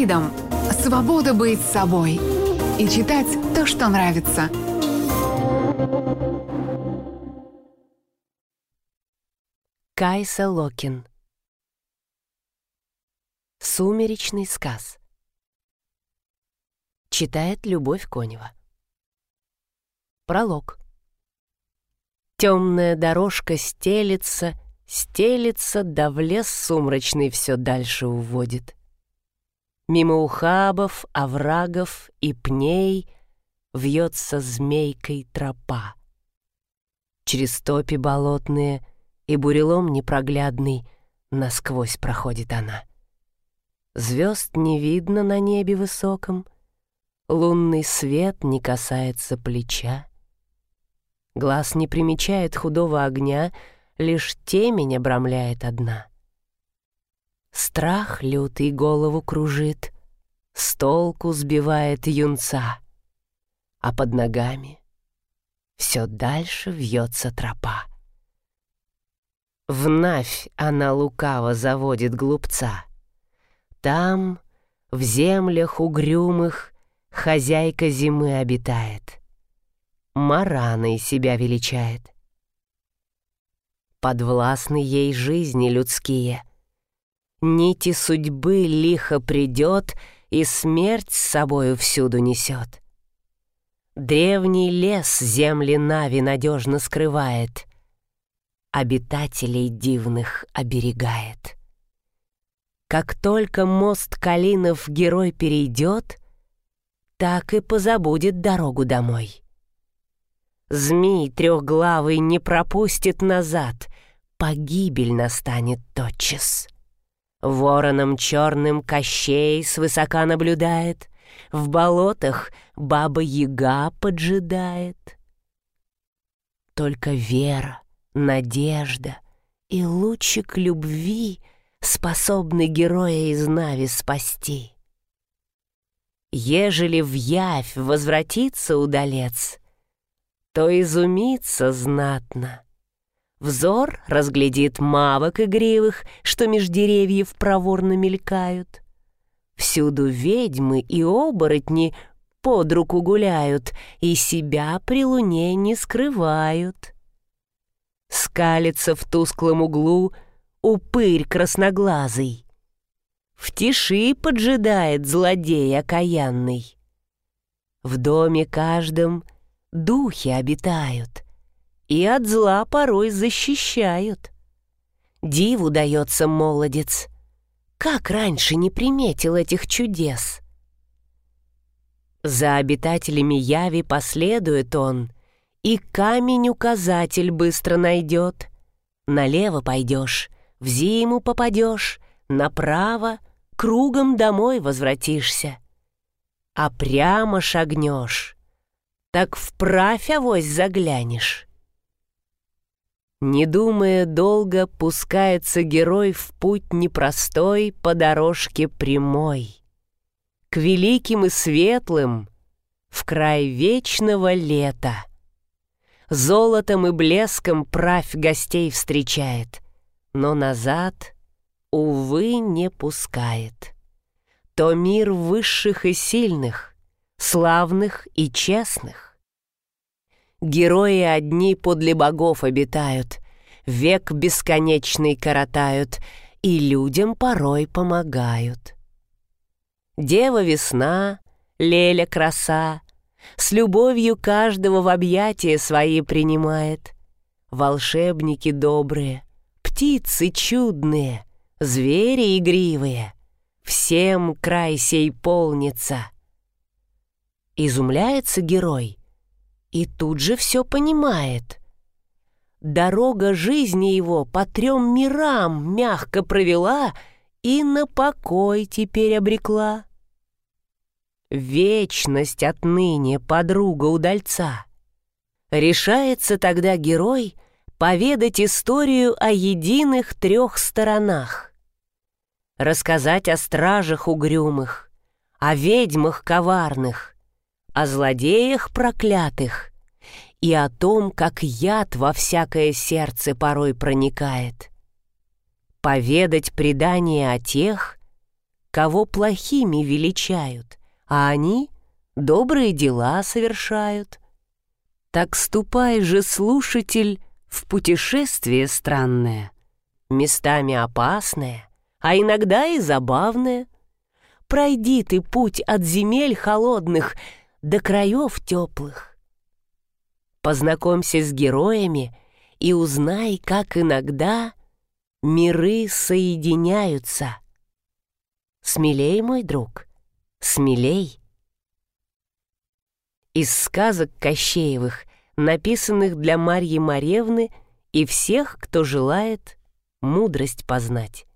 Фридом — свобода быть собой. И читать то, что нравится. Кайса Локин. Сумеречный сказ. Читает Любовь Конева. Пролог. Темная дорожка стелится, стелится, да в лес сумрачный все дальше уводит. Мимо ухабов, оврагов и пней Вьется змейкой тропа. Через топи болотные и бурелом непроглядный Насквозь проходит она. Звезд не видно на небе высоком, Лунный свет не касается плеча. Глаз не примечает худого огня, Лишь темень обрамляет одна. Страх лютый голову кружит, С толку сбивает юнца, А под ногами все дальше вьется тропа. В Навь она лукаво заводит глупца. Там, в землях угрюмых, Хозяйка зимы обитает — Мараной себя величает. Подвластны ей жизни людские. Нити судьбы лихо придет и смерть с собою всюду несет. Древний лес земли Нави надежно скрывает, обитателей дивных оберегает. Как только мост Калинов герой перейдет, так и позабудет дорогу домой. Змей трехглавый не пропустит назад, погибель настанет тотчас. Вороном черным Кощей свысока наблюдает, В болотах баба-яга поджидает. Только вера, надежда и лучик любви Способны героя из Нави спасти. Ежели в явь возвратится удалец, то изумится знатно. Взор разглядит мавок игривых, что меж деревьев проворно мелькают. Всюду ведьмы и оборотни под руку гуляют и себя при луне не скрывают. Скалится в тусклом углу упырь красноглазый. В тиши поджидает злодей окаянный. В доме каждом — духи обитают и от зла порой защищают. Диву дается молодец, как раньше не приметил этих чудес. За обитателями яви последует он, и камень-указатель быстро найдет. Налево пойдешь, в зиму попадешь, направо кругом домой возвратишься. А прямо шагнешь, так вправь авось заглянешь. Не думая долго, пускается герой в путь непростой по дорожке прямой. К великим и светлым, в край вечного лета. Золотом и блеском правь гостей встречает, но назад, увы, не пускает. То мир высших и сильных, славных и честных. Герои одни подле богов обитают, век бесконечный коротают и людям порой помогают. Дева весна, Леля краса, с любовью каждого в объятия свои принимает. Волшебники добрые, птицы чудные, звери игривые, всем край сей полнится — Изумляется герой и тут же все понимает. Дорога жизни его по трем мирам мягко провела и на покой теперь обрекла. Вечность отныне подруга удальца. Решается тогда герой поведать историю о единых трех сторонах. Рассказать о стражах угрюмых, о ведьмах коварных, о злодеях проклятых и о том, как яд во всякое сердце порой проникает. Поведать предание о тех, кого плохими величают, а они добрые дела совершают. Так ступай же, слушатель, в путешествие странное, местами опасное, а иногда и забавное. Пройди ты путь от земель холодных до краев теплых. Познакомься с героями и узнай, как иногда миры соединяются. Смелей, мой друг, смелей. Из сказок Кощеевых, написанных для Марьи Маревны и всех, кто желает мудрость познать.